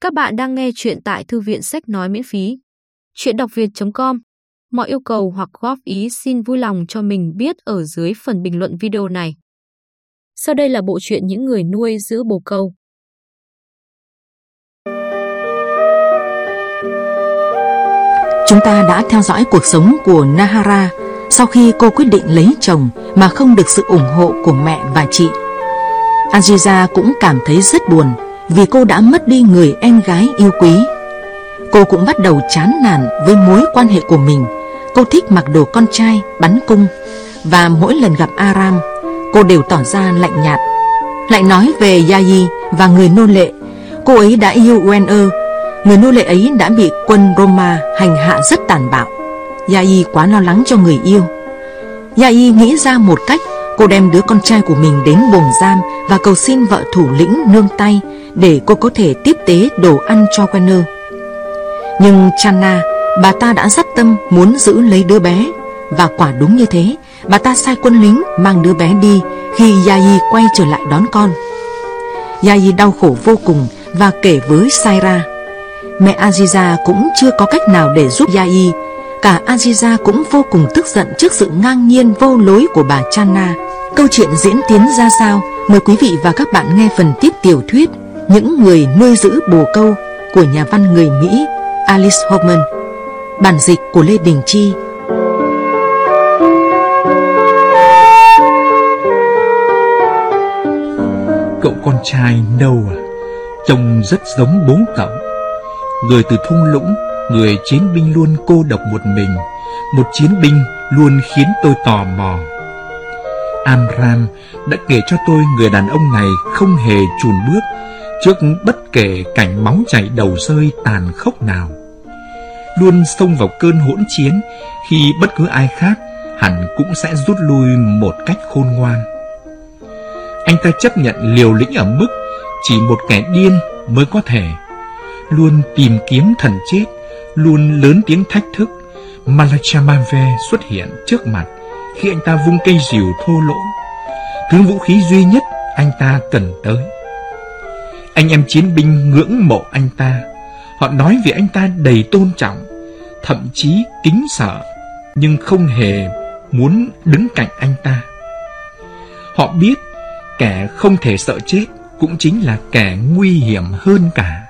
Các bạn đang nghe chuyện tại thư viện sách nói miễn phí. Chuyện đọc việt.com Mọi yêu cầu hoặc góp ý xin vui lòng cho mình biết ở dưới phần bình luận video này. Sau đây là bộ truyện những người nuôi giữ bồ câu. Chúng ta đã theo dõi cuộc sống của Nahara sau khi cô quyết định lấy chồng mà không được sự ủng hộ của mẹ và chị. Aziza cũng cảm thấy rất buồn vì cô đã mất đi người em gái yêu quý. Cô cũng bắt đầu chán nản với mối quan hệ của mình. Cô thích mặc đồ con trai, bắn cung và mỗi lần gặp Aram, cô đều tỏ ra lạnh nhạt. Lại nói về Yayi và người nô lệ, cô ấy đã yêu Wenner, người nô lệ ấy đã bị quân Roma hành hạ rất tàn bạo. Yayi quá lo lắng cho người yêu. Yayi nghĩ ra một cách Cô đem đứa con trai của mình đến buồng giam và cầu xin vợ thủ lĩnh nương tay để cô có thể tiếp tế đồ ăn cho Wenner. Nhưng Channa, bà ta đã dắt tâm muốn giữ lấy đứa bé và quả đúng như thế, bà ta sai quân lính mang đứa bé đi khi Yayi quay trở lại đón con. Yayi đau khổ vô cùng và kể với Saira. Mẹ Aziza cũng chưa có cách nào để giúp Yayi. Cả Aziza cũng vô cùng tức giận trước sự ngang nhiên vô lối của bà Channa. Câu chuyện diễn tiến ra sao? Mời quý vị và các bạn nghe phần tiếp tiểu thuyết những người nuôi giữ bồ câu của nhà văn người Mỹ Alice Hoffman. Bản dịch của Lê Đình Chi. Cậu con trai Noah à, trông rất giống bố cậu. Người từ thung lũng, người chiến binh luôn cô độc một mình. Một chiến binh luôn khiến tôi tò mò. Amram đã kể cho tôi người đàn ông này không hề chùn bước trước bất kể cảnh máu chảy đầu rơi tàn khốc nào. Luôn xông vào cơn hỗn chiến khi bất cứ ai khác hẳn cũng sẽ rút lui một cách khôn ngoan. Anh ta chấp nhận liều lĩnh ở mức chỉ một kẻ điên mới có thể. Luôn tìm kiếm thần chết, luôn lớn tiếng thách thức. Malachamave xuất hiện trước mặt khi anh ta vung cây rìu thô lỗ. Thứ vũ khí duy nhất anh ta cần tới. Anh em chiến binh ngưỡng mộ anh ta. Họ nói về anh ta đầy tôn trọng, thậm chí kính sợ, nhưng không hề muốn đứng cạnh anh ta. Họ biết kẻ không thể sợ chết cũng chính là kẻ nguy hiểm hơn cả.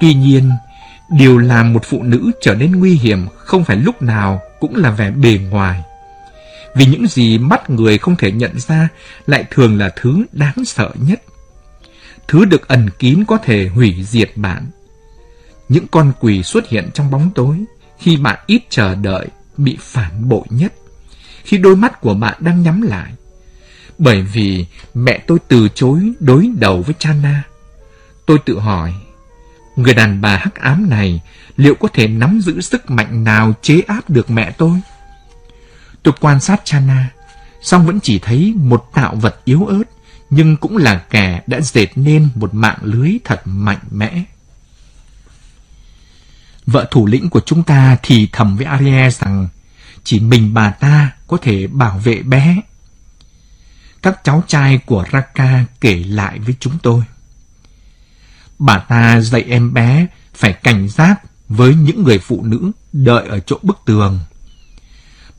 Tuy nhiên, điều làm một phụ nữ trở nên nguy hiểm không phải lúc nào cũng là vẻ bề ngoài. Vì những gì mắt người không thể nhận ra lại thường là thứ đáng sợ nhất. Thứ được ẩn kín có thể hủy diệt bạn. Những con quỷ xuất hiện trong bóng tối khi bạn ít chờ đợi bị phản bội nhất. Khi đôi mắt của bạn đang nhắm lại. Bởi vì mẹ tôi từ chối đối đầu với Chana. Tôi tự hỏi, người đàn bà hắc ám này liệu có thể nắm giữ sức mạnh nào chế áp được mẹ tôi? Tôi quan sát Chana, song vẫn chỉ thấy một tạo vật yếu ớt, nhưng cũng là kẻ đã dệt nên một mạng lưới thật mạnh mẽ. Vợ thủ lĩnh của chúng ta thì thầm với Ariel rằng, chỉ mình bà ta có thể bảo vệ bé. Các cháu trai của Raka kể lại với chúng tôi. Bà ta dạy em bé phải cảnh giác với những người phụ nữ đợi ở chỗ bức tường.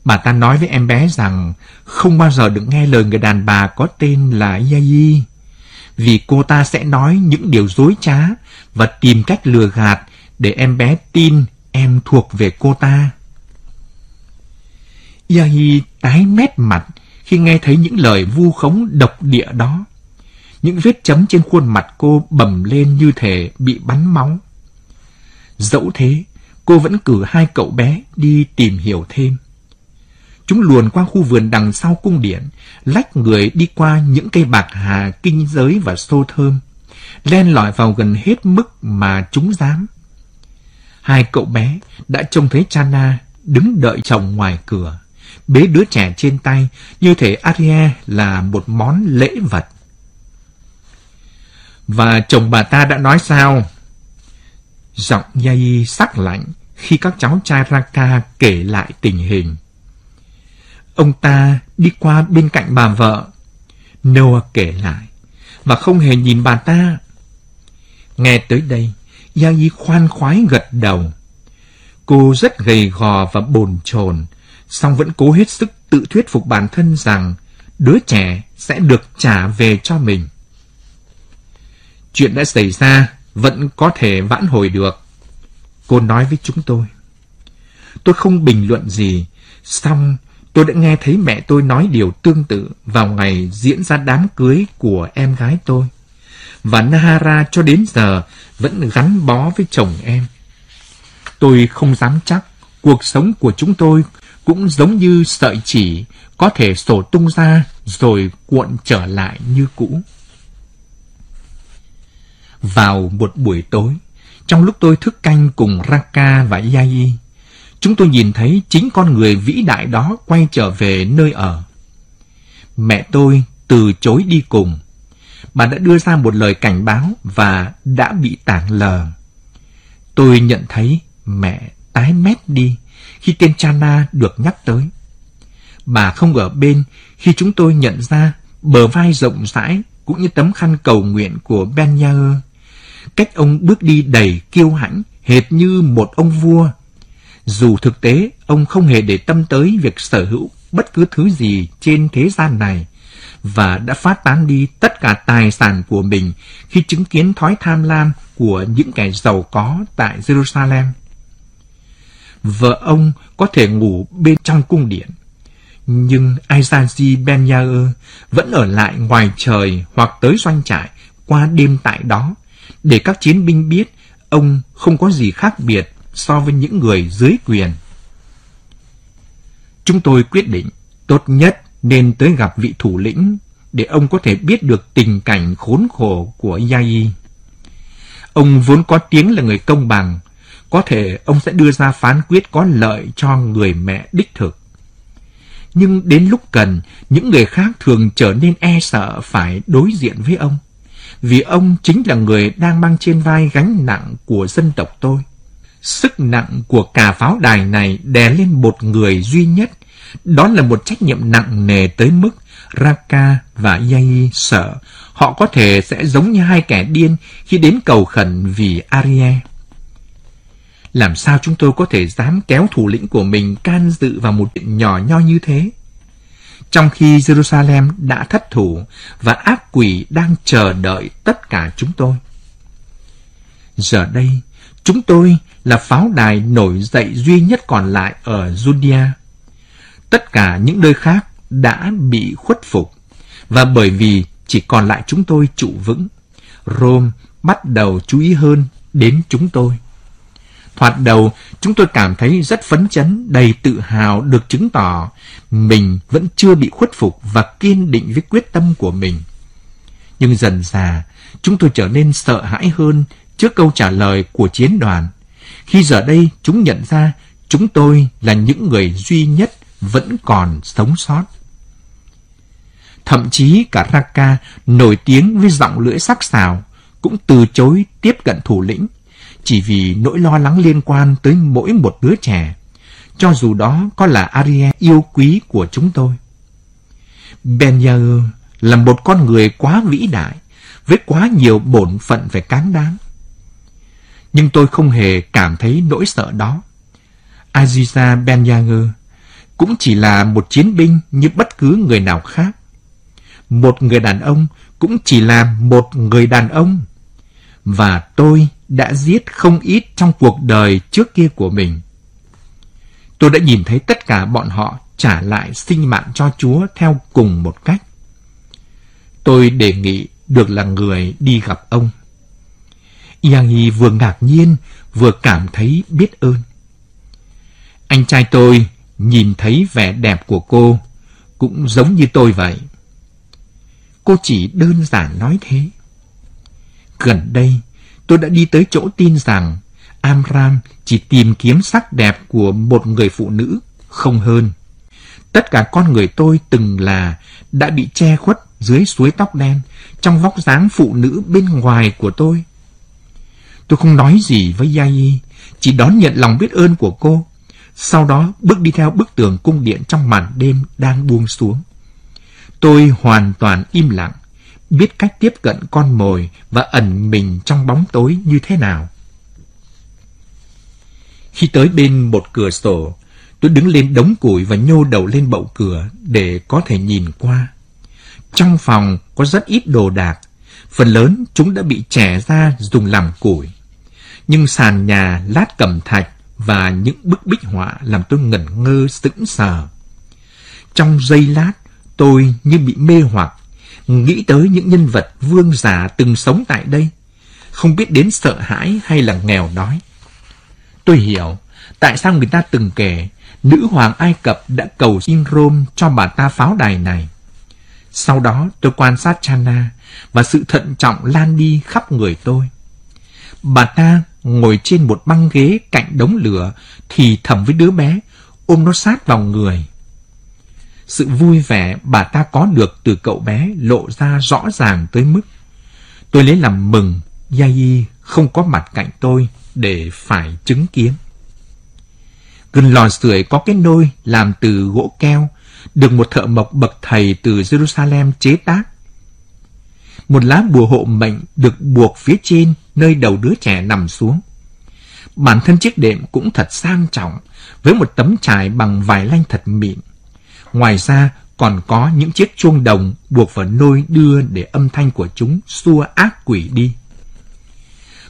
Bà ta nói với em bé rằng không bao giờ được nghe lời người đàn bà có tên là Yayi, vì cô ta sẽ nói những điều dối trá và tìm cách lừa gạt để em bé tin em thuộc về cô ta. Yahi tái mét mặt khi nghe thấy những lời vu khống độc địa đó. Những vết chấm trên khuôn mặt cô bầm lên như thể bị bắn máu. Dẫu thế, cô vẫn cử hai cậu bé đi tìm hiểu thêm. Chúng luồn qua khu vườn đằng sau cung điện, lách người đi qua những cây bạc hà kinh giới và xô thơm, len lỏi vào gần hết mức mà chúng dám. Hai cậu bé đã trông thấy Chana đứng đợi chồng ngoài cửa, bế đứa trẻ trên tay như thể Aria là một món lễ vật. Và chồng bà ta đã nói sao? Giọng Yai sắc lạnh khi các cháu trai Raka kể lại tình hình. Ông ta đi qua bên cạnh bà vợ. Noah kể lại, và không hề nhìn bà ta. Nghe tới đây, Yagi khoan khoái gật đầu. Cô rất gầy gò và bồn chồn, song vẫn cố hết sức tự thuyết phục bản thân rằng đứa trẻ sẽ được trả về cho mình. Chuyện đã xảy ra vẫn có thể vãn hồi được. Cô nói với chúng tôi. Tôi không bình luận gì, song tôi đã nghe thấy mẹ tôi nói điều tương tự vào ngày diễn ra đám cưới của em gái tôi. Và Nahara cho đến giờ vẫn gắn bó với chồng em. Tôi không dám chắc cuộc sống của chúng tôi cũng giống như sợi chỉ có thể sổ tung ra rồi cuộn trở lại như cũ. Vào một buổi tối, trong lúc tôi thức canh cùng Raka và Yai, chúng tôi nhìn thấy chính con người vĩ đại đó quay trở về nơi ở. Mẹ tôi từ chối đi cùng. Bà đã đưa ra một lời cảnh báo và đã bị tảng lờ. Tôi nhận thấy mẹ tái mét đi khi tên Chana được nhắc tới. Bà không ở bên khi chúng tôi nhận ra bờ vai rộng rãi cũng như tấm khăn cầu nguyện của Ben Yair. Cách ông bước đi đầy kiêu hãnh, hệt như một ông vua. Dù thực tế ông không hề để tâm tới việc sở hữu bất cứ thứ gì trên thế gian này và đã phát tán đi tất cả tài sản của mình khi chứng kiến thói tham lam của những kẻ giàu có tại Jerusalem. Vợ ông có thể ngủ bên trong cung điện, nhưng Aizaji Ben Yair vẫn ở lại ngoài trời hoặc tới doanh trại qua đêm tại đó để các chiến binh biết ông không có gì khác biệt so với những người dưới quyền. Chúng tôi quyết định tốt nhất nên tới gặp vị thủ lĩnh để ông có thể biết được tình cảnh khốn khổ của Yai. Ông vốn có tiếng là người công bằng, có thể ông sẽ đưa ra phán quyết có lợi cho người mẹ đích thực. Nhưng đến lúc cần, những người khác thường trở nên e sợ phải đối diện với ông, vì ông chính là người đang mang trên vai gánh nặng của dân tộc tôi. Sức nặng của cả pháo đài này đè lên một người duy nhất, đó là một trách nhiệm nặng nề tới mức Raka và Yai sợ họ có thể sẽ giống như hai kẻ điên khi đến cầu khẩn vì Arie. Làm sao chúng tôi có thể dám kéo thủ lĩnh của mình can dự vào một chuyện nhỏ nho như thế? Trong khi Jerusalem đã thất thủ và ác quỷ đang chờ đợi tất cả chúng tôi. Giờ đây, chúng tôi là pháo đài nổi dậy duy nhất còn lại ở Judea. Tất cả những nơi khác đã bị khuất phục, và bởi vì chỉ còn lại chúng tôi trụ vững, Rome bắt đầu chú ý hơn đến chúng tôi. Thoạt đầu, chúng tôi cảm thấy rất phấn chấn, đầy tự hào được chứng tỏ mình vẫn chưa bị khuất phục và kiên định với quyết tâm của mình. Nhưng dần dà, chúng tôi trở nên sợ hãi hơn trước câu trả lời của chiến đoàn. Khi giờ đây chúng nhận ra chúng tôi là những người duy nhất vẫn còn sống sót. Thậm chí cả Raka nổi tiếng với giọng lưỡi sắc sảo cũng từ chối tiếp cận thủ lĩnh chỉ vì nỗi lo lắng liên quan tới mỗi một đứa trẻ, cho dù đó có là Ariel yêu quý của chúng tôi. Ben Yair là một con người quá vĩ đại, với quá nhiều bổn phận phải cán đáng. Nhưng tôi không hề cảm thấy nỗi sợ đó. Aziza Benyager cũng chỉ là một chiến binh như bất cứ người nào khác. Một người đàn ông cũng chỉ là một người đàn ông. Và tôi đã giết không ít trong cuộc đời trước kia của mình. Tôi đã nhìn thấy tất cả bọn họ trả lại sinh mạng cho Chúa theo cùng một cách. Tôi đề nghị được là người đi gặp ông. Yangi vừa ngạc nhiên, vừa cảm thấy biết ơn. Anh trai tôi nhìn thấy vẻ đẹp của cô, cũng giống như tôi vậy. Cô chỉ đơn giản nói thế. Gần đây, tôi đã đi tới chỗ tin rằng Amram chỉ tìm kiếm sắc đẹp của một người phụ nữ, không hơn. Tất cả con người tôi từng là đã bị che khuất dưới suối tóc đen, trong vóc dáng phụ nữ bên ngoài của tôi. Tôi không nói gì với Yai, chỉ đón nhận lòng biết ơn của cô. Sau đó bước đi theo bức tường cung điện trong màn đêm đang buông xuống. Tôi hoàn toàn im lặng, biết cách tiếp cận con mồi và ẩn mình trong bóng tối như thế nào. Khi tới bên một cửa sổ, tôi đứng lên đống củi và nhô đầu lên bậu cửa để có thể nhìn qua. Trong phòng có rất ít đồ đạc, phần lớn chúng đã bị trẻ ra dùng làm củi. Nhưng sàn nhà lát cẩm thạch và những bức bích họa làm tôi ngẩn ngơ sững sờ. Trong giây lát, tôi như bị mê hoặc, nghĩ tới những nhân vật vương giả từng sống tại đây, không biết đến sợ hãi hay là nghèo đói. Tôi hiểu tại sao người ta từng kể nữ hoàng Ai Cập đã cầu xin Rome cho bà ta pháo đài này. Sau đó tôi quan sát Chana và sự thận trọng lan đi khắp người tôi. Bà ta ngồi trên một băng ghế cạnh đống lửa thì thầm với đứa bé, ôm nó sát vào người. Sự vui vẻ bà ta có được từ cậu bé lộ ra rõ ràng tới mức. Tôi lấy làm mừng, Yai không có mặt cạnh tôi để phải chứng kiến. Gần lò sưởi có cái nôi làm từ gỗ keo, được một thợ mộc bậc thầy từ Jerusalem chế tác. Một lá bùa hộ mệnh được buộc phía trên nơi đầu đứa trẻ nằm xuống. Bản thân chiếc đệm cũng thật sang trọng, với một tấm trải bằng vải lanh thật mịn. Ngoài ra còn có những chiếc chuông đồng buộc vào nôi đưa để âm thanh của chúng xua ác quỷ đi.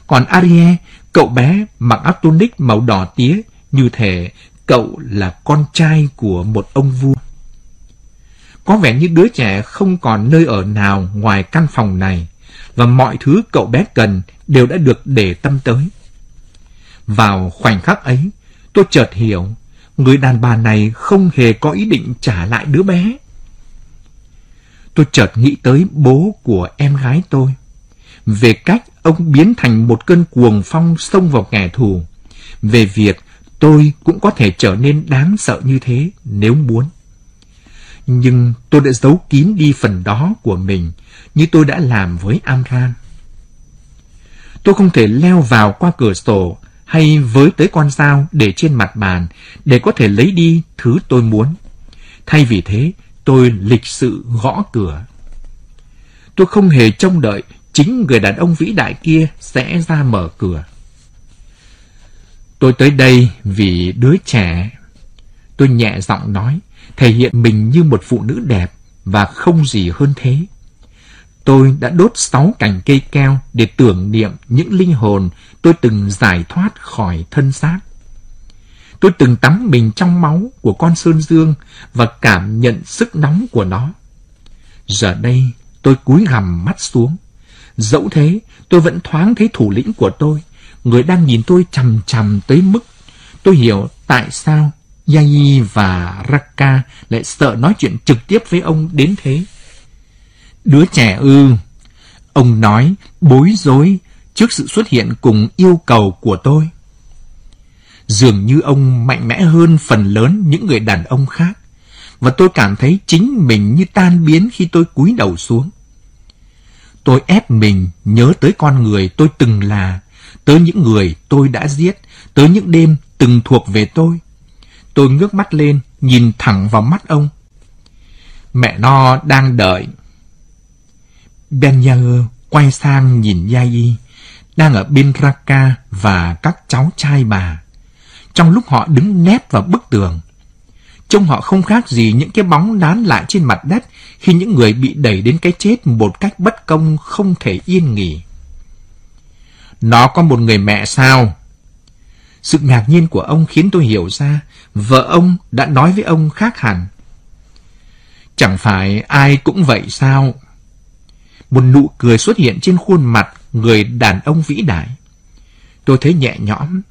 Còn Ariel, cậu bé mặc áo tunic màu đỏ tía, như thể cậu là con trai của một ông vua. Có vẻ như đứa trẻ không còn nơi ở nào ngoài căn phòng này, và mọi thứ cậu bé cần đều đã được để tâm tới. Vào khoảnh khắc ấy, tôi chợt hiểu, người đàn bà này không hề có ý định trả lại đứa bé. Tôi chợt nghĩ tới bố của em gái tôi, về cách ông biến thành một cơn cuồng phong xông vào kẻ thù, về việc tôi cũng có thể trở nên đáng sợ như thế nếu muốn. Nhưng tôi đã giấu kín đi phần đó của mình như tôi đã làm với Amran. Tôi không thể leo vào qua cửa sổ hay với tới con dao để trên mặt bàn để có thể lấy đi thứ tôi muốn. Thay vì thế, tôi lịch sự gõ cửa. Tôi không hề trông đợi chính người đàn ông vĩ đại kia sẽ ra mở cửa. Tôi tới đây vì đứa trẻ. Tôi nhẹ giọng nói, thể hiện mình như một phụ nữ đẹp và không gì hơn thế. Tôi đã đốt sáu cành cây keo để tưởng niệm những linh hồn tôi từng giải thoát khỏi thân xác. Tôi từng tắm mình trong máu của con Sơn Dương và cảm nhận sức nóng của nó. Giờ đây, tôi cúi gằm mắt xuống. Dẫu thế, tôi vẫn thoáng thấy thủ lĩnh của tôi, người đang nhìn tôi chằm chằm tới mức tôi hiểu tại sao Yai và Raka lại sợ nói chuyện trực tiếp với ông đến thế. Đứa trẻ ư. Ông nói bối rối trước sự xuất hiện cùng yêu cầu của tôi. Dường như ông mạnh mẽ hơn phần lớn những người đàn ông khác, và tôi cảm thấy chính mình như tan biến khi tôi cúi đầu xuống. Tôi ép mình nhớ tới con người tôi từng là, tới những người tôi đã giết, tới những đêm từng thuộc về tôi. Tôi ngước mắt lên, nhìn thẳng vào mắt ông. Mẹ nó đang đợi. Benyair quay sang nhìn Yai, đang ở bên Raka và các cháu trai bà. Trong lúc họ đứng nép vào bức tường, trông họ không khác gì những cái bóng đán lại trên mặt đất khi những người bị đẩy đến cái chết một cách bất công không thể yên nghỉ. Nó có một người mẹ sao? Sự ngạc nhiên của ông khiến tôi hiểu ra vợ ông đã nói với ông khác hẳn. Chẳng phải ai cũng vậy sao? Một nụ cười xuất hiện trên khuôn mặt người đàn ông vĩ đại. Tôi thấy nhẹ nhõm,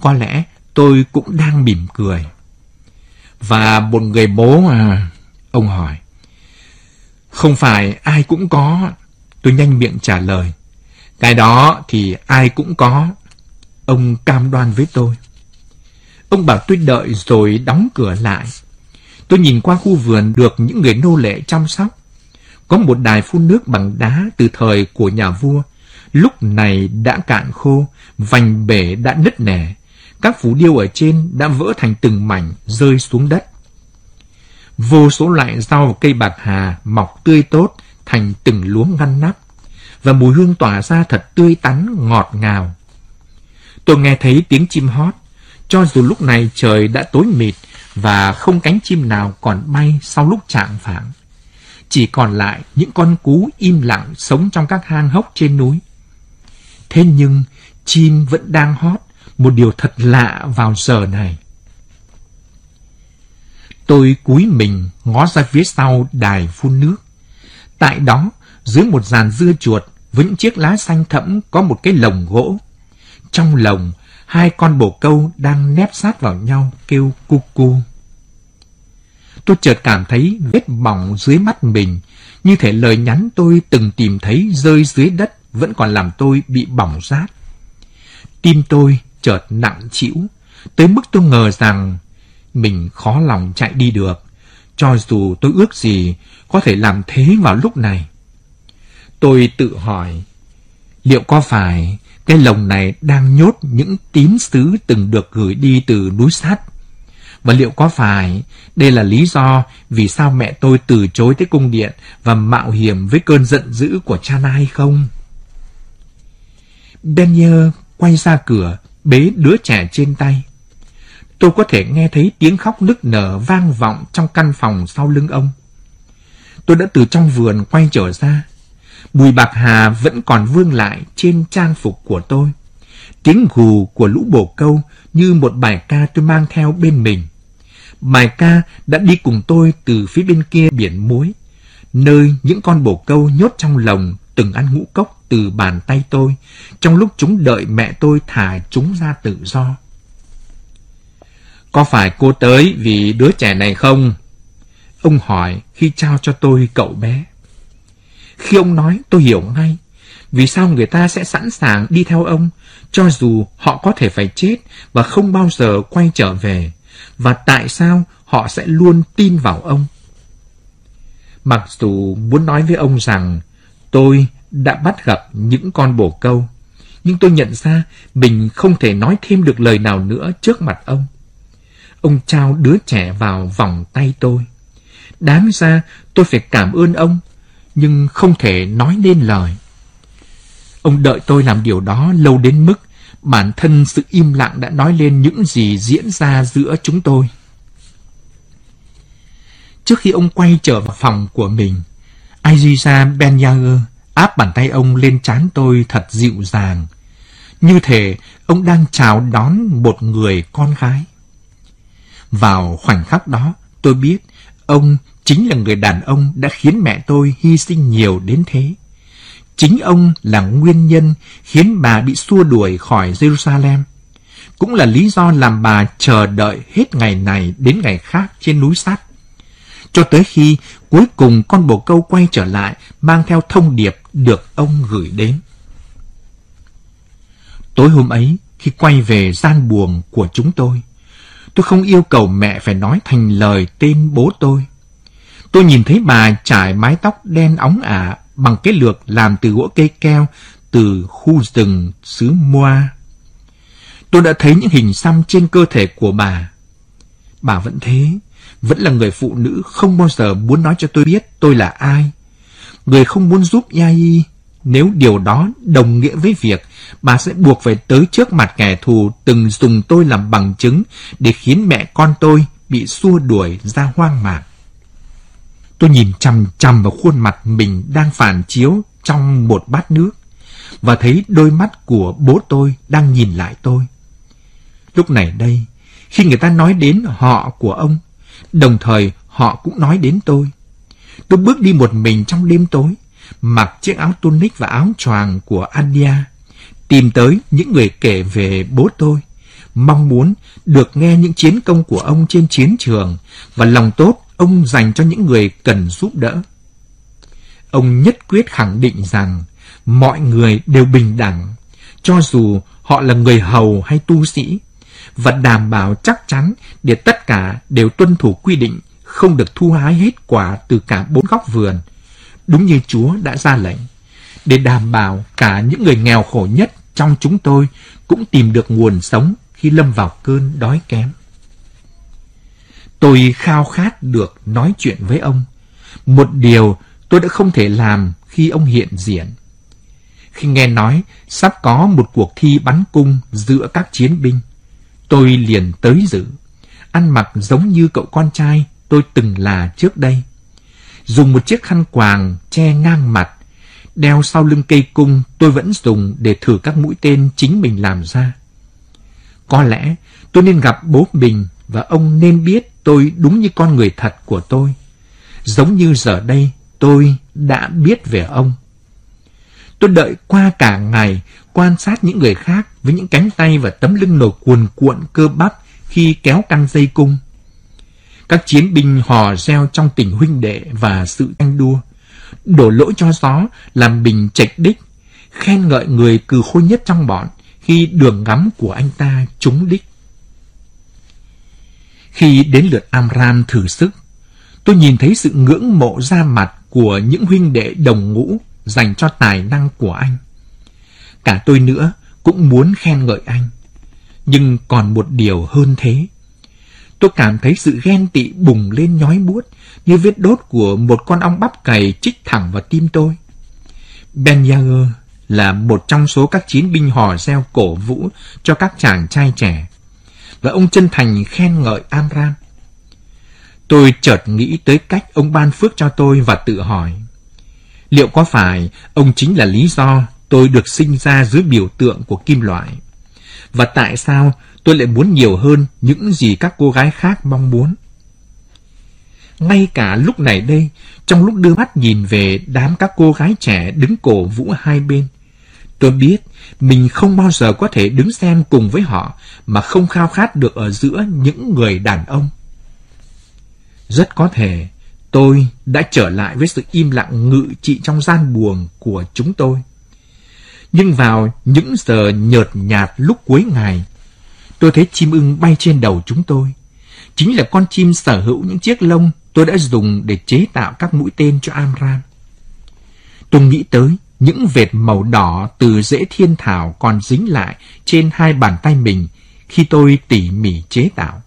có lẽ tôi cũng đang mỉm cười. Và một người bố à? Ông hỏi. Không phải ai cũng có. Tôi nhanh miệng trả lời. Cái đó thì ai cũng có. Ông cam đoan với tôi. Ông bảo tôi đợi rồi đóng cửa lại. Tôi nhìn qua khu vườn được những người nô lệ chăm sóc. Có một đài phun nước bằng đá từ thời của nhà vua. Lúc này đã cạn khô, vành bể đã nứt nẻ. Các phú điêu ở trên đã vỡ thành từng mảnh rơi xuống đất. Vô số loại rau và cây bạc hà mọc tươi tốt thành từng luống ngăn nắp, và mùi hương tỏa ra thật tươi tắn, ngọt ngào. Tôi nghe thấy tiếng chim hót, cho dù lúc này trời đã tối mịt và không cánh chim nào còn bay sau lúc trạng phảng. Chỉ còn lại những con cú im lặng sống trong các hang hốc trên núi. Thế nhưng, chim vẫn đang hót, một điều thật lạ vào giờ này. Tôi cúi mình ngó ra phía sau đài phun nước. Tại đó, dưới một dàn dưa chuột với những chiếc lá xanh thẫm có một cái lồng gỗ. Trong lồng, hai con bồ câu đang nép sát vào nhau kêu cu cu. Tôi chợt cảm thấy vết bỏng dưới mắt mình, như thể lời nhắn tôi từng tìm thấy rơi dưới đất vẫn còn làm tôi bị bỏng rát. Tim tôi chợt nặng chịu, tới mức tôi ngờ rằng mình khó lòng chạy đi được, cho dù tôi ước gì có thể làm thế vào lúc này. Tôi tự hỏi, liệu có phải cái lồng này đang nhốt những tín sứ từng được gửi đi từ núi sắt? Và liệu có phải đây là lý do vì sao mẹ tôi từ chối tới cung điện và mạo hiểm với cơn giận dữ của Chana hay không? Benyer quay ra cửa, bế đứa trẻ trên tay. Tôi có thể nghe thấy tiếng khóc nức nở vang vọng trong căn phòng sau lưng ông. Tôi đã từ trong vườn quay trở ra. Bùi bạc hà vẫn còn vương lại trên trang phục của tôi. Tiếng gù của lũ bồ câu như một bài ca tôi mang theo bên mình. Bài ca đã đi cùng tôi từ phía bên kia biển muối, nơi những con bồ câu nhốt trong lồng từng ăn ngũ cốc từ bàn tay tôi, trong lúc chúng đợi mẹ tôi thả chúng ra tự do. Có phải cô tới vì đứa trẻ này không? Ông hỏi khi trao cho tôi cậu bé. Khi ông nói tôi hiểu ngay vì sao người ta sẽ sẵn sàng đi theo ông cho dù họ có thể phải chết và không bao giờ quay trở về và tại sao họ sẽ luôn tin vào ông. Mặc dù muốn nói với ông rằng tôi đã bắt gặp những con bồ câu, nhưng tôi nhận ra mình không thể nói thêm được lời nào nữa trước mặt ông. Ông trao đứa trẻ vào vòng tay tôi. Đáng ra tôi phải cảm ơn ông, nhưng không thể nói nên lời. Ông đợi tôi làm điều đó lâu đến mức bản thân sự im lặng đã nói lên những gì diễn ra giữa chúng tôi. Trước khi ông quay trở vào phòng của mình, Aziza Ben Yager áp bàn tay ông lên trán tôi thật dịu dàng. Như thể ông đang chào đón một người con gái. Vào khoảnh khắc đó, tôi biết ông chính là người đàn ông đã khiến mẹ tôi hy sinh nhiều đến thế. Chính ông là nguyên nhân khiến bà bị xua đuổi khỏi Jerusalem. Cũng là lý do làm bà chờ đợi hết ngày này đến ngày khác trên núi sắt. Cho tới khi cuối cùng con bồ câu quay trở lại mang theo thông điệp được ông gửi đến. Tối hôm ấy, khi quay về gian buồng của chúng tôi, tôi không yêu cầu mẹ phải nói thành lời tên bố tôi. Tôi nhìn thấy bà trải mái tóc đen óng ả bằng cái lược làm từ gỗ cây keo từ khu rừng xứ Moa. Tôi đã thấy những hình xăm trên cơ thể của bà. Bà vẫn thế, vẫn là người phụ nữ không bao giờ muốn nói cho tôi biết tôi là ai. Người không muốn giúp Yai nếu điều đó đồng nghĩa với việc bà sẽ buộc phải tới trước mặt kẻ thù từng dùng tôi làm bằng chứng để khiến mẹ con tôi bị xua đuổi ra hoang mạc. Tôi nhìn chằm chằm vào khuôn mặt mình đang phản chiếu trong một bát nước và thấy đôi mắt của bố tôi đang nhìn lại tôi. Lúc này đây, khi người ta nói đến họ của ông, đồng thời họ cũng nói đến tôi. Tôi bước đi một mình trong đêm tối, mặc chiếc áo tunic và áo choàng của Adia, tìm tới những người kể về bố tôi, mong muốn được nghe những chiến công của ông trên chiến trường và lòng tốt ông dành cho những người cần giúp đỡ. Ông nhất quyết khẳng định rằng mọi người đều bình đẳng, cho dù họ là người hầu hay tu sĩ, và đảm bảo chắc chắn để tất cả đều tuân thủ quy định không được thu hái hết quả từ cả bốn góc vườn, đúng như Chúa đã ra lệnh, để đảm bảo cả những người nghèo khổ nhất trong chúng tôi cũng tìm được nguồn sống khi lâm vào cơn đói kém. Tôi khao khát được nói chuyện với ông. Một điều tôi đã không thể làm khi ông hiện diện. Khi nghe nói sắp có một cuộc thi bắn cung giữa các chiến binh, tôi liền tới dự, ăn mặc giống như cậu con trai tôi từng là trước đây. Dùng một chiếc khăn quàng che ngang mặt, đeo sau lưng cây cung tôi vẫn dùng để thử các mũi tên chính mình làm ra. Có lẽ tôi nên gặp bố mình và ông nên biết tôi đúng như con người thật của tôi. Giống như giờ đây tôi đã biết về ông. Tôi đợi qua cả ngày quan sát những người khác với những cánh tay và tấm lưng nổi cuồn cuộn cơ bắp khi kéo căng dây cung. Các chiến binh hò reo trong tình huynh đệ và sự tranh đua. Đổ lỗi cho gió làm bình trạch đích, khen ngợi người cừ khôi nhất trong bọn khi đường ngắm của anh ta trúng đích. Khi đến lượt Amram thử sức, tôi nhìn thấy sự ngưỡng mộ ra mặt của những huynh đệ đồng ngũ dành cho tài năng của anh. Cả tôi nữa cũng muốn khen ngợi anh. Nhưng còn một điều hơn thế. Tôi cảm thấy sự ghen tị bùng lên nhói buốt như vết đốt của một con ong bắp cày chích thẳng vào tim tôi. Ben Yager là một trong số các chiến binh hò reo cổ vũ cho các chàng trai trẻ. Và ông chân thành khen ngợi Amram. Tôi chợt nghĩ tới cách ông ban phước cho tôi và tự hỏi. Liệu có phải ông chính là lý do tôi được sinh ra dưới biểu tượng của kim loại? Và tại sao tôi lại muốn nhiều hơn những gì các cô gái khác mong muốn? Ngay cả lúc này đây, trong lúc đưa mắt nhìn về đám các cô gái trẻ đứng cổ vũ hai bên, tôi biết mình không bao giờ có thể đứng xem cùng với họ mà không khao khát được ở giữa những người đàn ông. Rất có thể tôi đã trở lại với sự im lặng ngự trị trong gian buồn của chúng tôi. Nhưng vào những giờ nhợt nhạt lúc cuối ngày, tôi thấy chim ưng bay trên đầu chúng tôi. Chính là con chim sở hữu những chiếc lông tôi đã dùng để chế tạo các mũi tên cho Amram. Tôi nghĩ tới những vệt màu đỏ từ rễ thiên thảo còn dính lại trên hai bàn tay mình khi tôi tỉ mỉ chế tạo.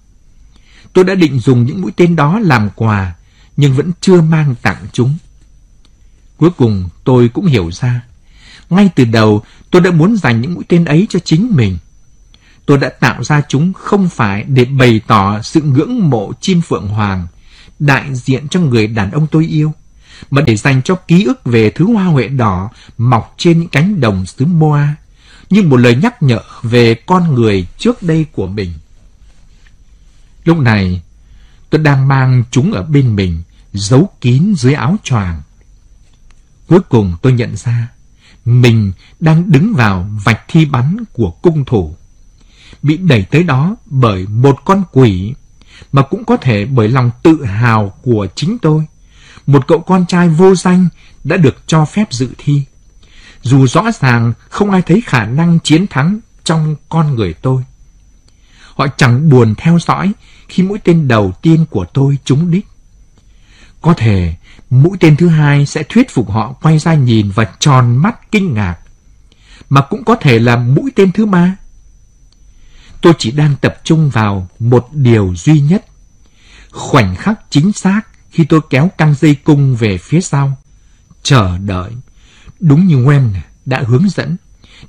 Tôi đã định dùng những mũi tên đó làm quà, nhưng vẫn chưa mang tặng chúng. Cuối cùng tôi cũng hiểu ra. Ngay từ đầu tôi đã muốn dành những mũi tên ấy cho chính mình. Tôi đã tạo ra chúng không phải để bày tỏ sự ngưỡng mộ chim phượng hoàng, đại diện cho người đàn ông tôi yêu, mà để dành cho ký ức về thứ hoa huệ đỏ mọc trên những cánh đồng xứ Moa, như một lời nhắc nhở về con người trước đây của mình. Lúc này, tôi đang mang chúng ở bên mình, giấu kín dưới áo choàng. Cuối cùng tôi nhận ra, mình đang đứng vào vạch thi bắn của cung thủ. Bị đẩy tới đó bởi một con quỷ, mà cũng có thể bởi lòng tự hào của chính tôi. Một cậu con trai vô danh đã được cho phép dự thi. Dù rõ ràng không ai thấy khả năng chiến thắng trong con người tôi. Họ chẳng buồn theo dõi khi mũi tên đầu tiên của tôi trúng đích. Có thể mũi tên thứ hai sẽ thuyết phục họ quay ra nhìn và tròn mắt kinh ngạc. Mà cũng có thể là mũi tên thứ ba. Tôi chỉ đang tập trung vào một điều duy nhất. Khoảnh khắc chính xác khi tôi kéo căng dây cung về phía sau. Chờ đợi. Đúng như Wen đã hướng dẫn.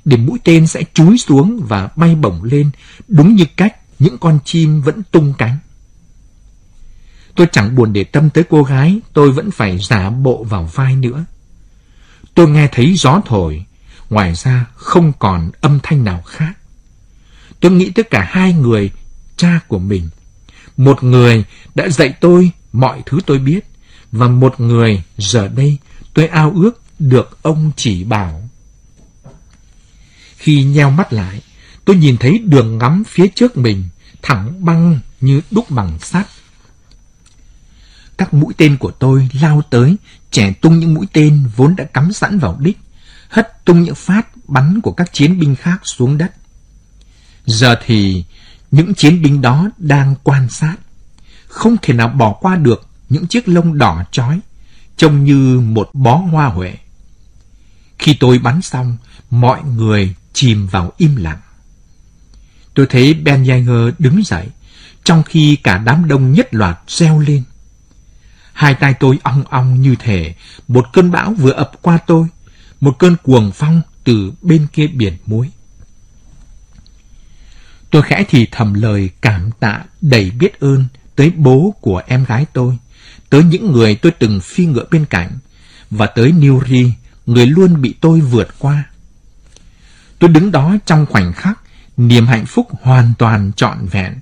Để mũi tên sẽ chúi xuống và bay bổng lên đúng như cách những con chim vẫn tung cánh. Tôi chẳng buồn để tâm tới cô gái, tôi vẫn phải giả bộ vào vai nữa. Tôi nghe thấy gió thổi, ngoài ra không còn âm thanh nào khác. Tôi nghĩ tới cả hai người, cha của mình. Một người đã dạy tôi mọi thứ tôi biết, và một người giờ đây tôi ao ước được ông chỉ bảo. Khi nheo mắt lại, tôi nhìn thấy đường ngắm phía trước mình, thẳng băng như đúc bằng sắt. Các mũi tên của tôi lao tới, trẻ tung những mũi tên vốn đã cắm sẵn vào đích, hất tung những phát bắn của các chiến binh khác xuống đất. Giờ thì những chiến binh đó đang quan sát. Không thể nào bỏ qua được những chiếc lông đỏ chói, trông như một bó hoa huệ. Khi tôi bắn xong, mọi người chìm vào im lặng. Tôi thấy Ben Yager đứng dậy, trong khi cả đám đông nhất loạt reo lên. Hai tay tôi ong ong như thể một cơn bão vừa ập qua tôi, một cơn cuồng phong từ bên kia biển muối. Tôi khẽ thì thầm lời cảm tạ đầy biết ơn tới bố của em gái tôi, tới những người tôi từng phi ngựa bên cạnh, và tới Nuri, người luôn bị tôi vượt qua. Tôi đứng đó trong khoảnh khắc, niềm hạnh phúc hoàn toàn trọn vẹn,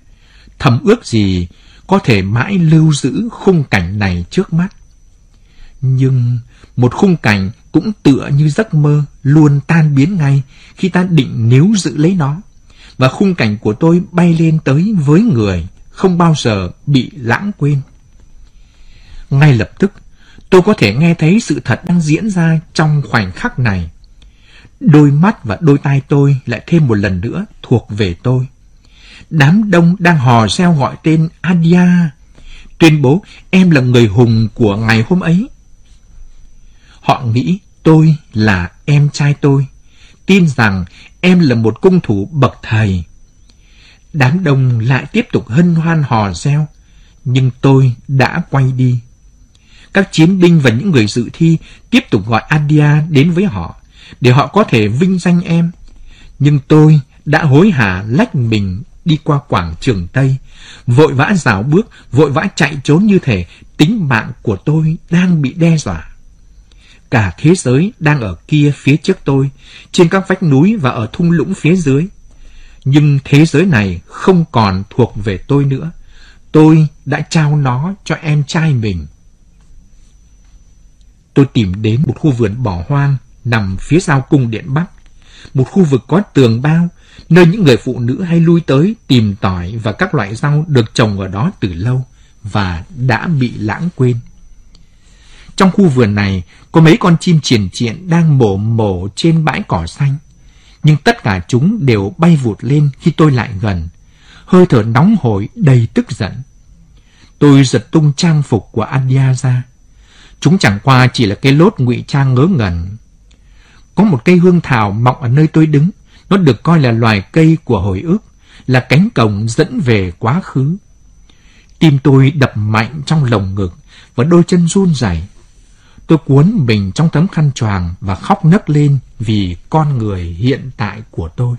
thầm ước gì có thể mãi lưu giữ khung cảnh này trước mắt. Nhưng một khung cảnh cũng tựa như giấc mơ luôn tan biến ngay khi ta định níu giữ lấy nó. Và khung cảnh của tôi bay lên tới với người, không bao giờ bị lãng quên. Ngay lập tức, tôi có thể nghe thấy sự thật đang diễn ra trong khoảnh khắc này. Đôi mắt và đôi tai tôi lại thêm một lần nữa thuộc về tôi. Đám đông đang hò reo gọi tên Adia, tuyên bố em là người hùng của ngày hôm ấy. Họ nghĩ tôi là em trai tôi, tin rằng em là một cung thủ bậc thầy. Đám đông lại tiếp tục hân hoan hò reo, nhưng tôi đã quay đi. Các chiến binh và những người dự thi tiếp tục gọi Adia đến với họ, để họ có thể vinh danh em. Nhưng tôi đã hối hả lách mình đi qua quảng trường Tây, vội vã rào bước, vội vã chạy trốn như thể tính mạng của tôi đang bị đe dọa. Cả thế giới đang ở kia phía trước tôi, trên các vách núi và ở thung lũng phía dưới. Nhưng thế giới này không còn thuộc về tôi nữa. Tôi đã trao nó cho em trai mình. Tôi tìm đến một khu vườn bỏ hoang nằm phía sau cung điện Bắc. Một khu vực có tường bao, nơi những người phụ nữ hay lui tới tìm tỏi và các loại rau được trồng ở đó từ lâu và đã bị lãng quên. Trong khu vườn này có mấy con chim triển triện đang mổ mổ trên bãi cỏ xanh. Nhưng tất cả chúng đều bay vụt lên khi tôi lại gần. Hơi thở nóng hổi đầy tức giận. Tôi giật tung trang phục của Adia ra. Chúng chẳng qua chỉ là cái lốt ngụy trang ngớ ngẩn. Có một cây hương thảo mọc ở nơi tôi đứng. Nó được coi là loài cây của hồi ức, là cánh cổng dẫn về quá khứ. Tim tôi đập mạnh trong lồng ngực và đôi chân run rẩy. Tôi cuốn mình trong tấm khăn choàng và khóc nấc lên vì con người hiện tại của tôi.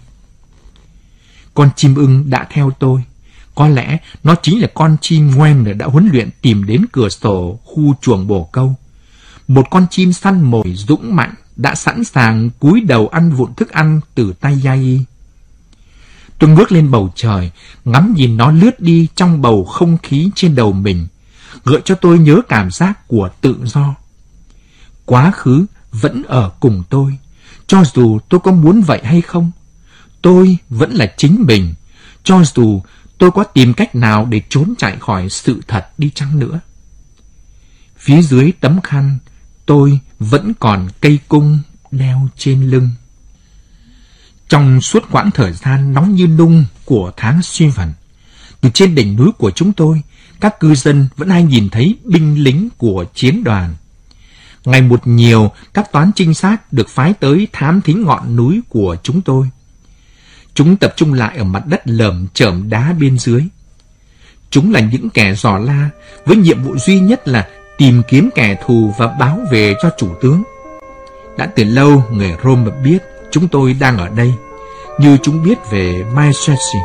Con chim ưng đã theo tôi. Có lẽ nó chính là con chim ngoan đã huấn luyện tìm đến cửa sổ khu chuồng bồ câu. Một con chim săn mồi dũng mạnh đã sẵn sàng cúi đầu ăn vụn thức ăn từ tay Yai. Tôi ngước lên bầu trời, ngắm nhìn nó lướt đi trong bầu không khí trên đầu mình, gợi cho tôi nhớ cảm giác của tự do. Quá khứ vẫn ở cùng tôi, cho dù tôi có muốn vậy hay không. Tôi vẫn là chính mình, cho dù tôi có tìm cách nào để trốn chạy khỏi sự thật đi chăng nữa. Phía dưới tấm khăn, tôi vẫn còn cây cung đeo trên lưng. Trong suốt quãng thời gian nóng như nung của tháng suy vần, từ trên đỉnh núi của chúng tôi, các cư dân vẫn hay nhìn thấy binh lính của chiến đoàn. Ngày một nhiều, các toán trinh sát được phái tới thám thính ngọn núi của chúng tôi. Chúng tập trung lại ở mặt đất lởm chởm đá bên dưới. Chúng là những kẻ dò la, với nhiệm vụ duy nhất là tìm kiếm kẻ thù và báo về cho chủ tướng. Đã từ lâu người Rome biết chúng tôi đang ở đây, như chúng biết về Maesesi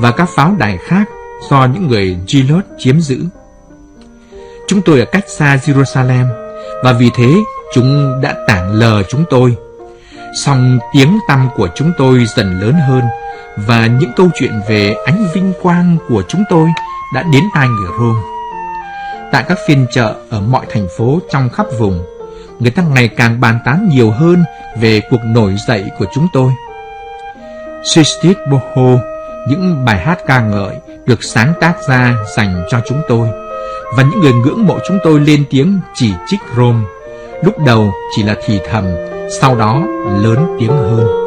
và các pháo đài khác do những người Gilot chiếm giữ. Chúng tôi ở cách xa Jerusalem và vì thế chúng đã tản lờ chúng tôi. Song tiếng tăm của chúng tôi dần lớn hơn và những câu chuyện về ánh vinh quang của chúng tôi đã đến tai người Rome. Tại các phiên chợ ở mọi thành phố trong khắp vùng, người ta ngày càng bàn tán nhiều hơn về cuộc nổi dậy của chúng tôi. Sistit Boho, những bài hát ca ngợi được sáng tác ra dành cho chúng tôi, và những người ngưỡng mộ chúng tôi lên tiếng chỉ trích Rome. Lúc đầu chỉ là thì thầm, sau đó lớn tiếng hơn.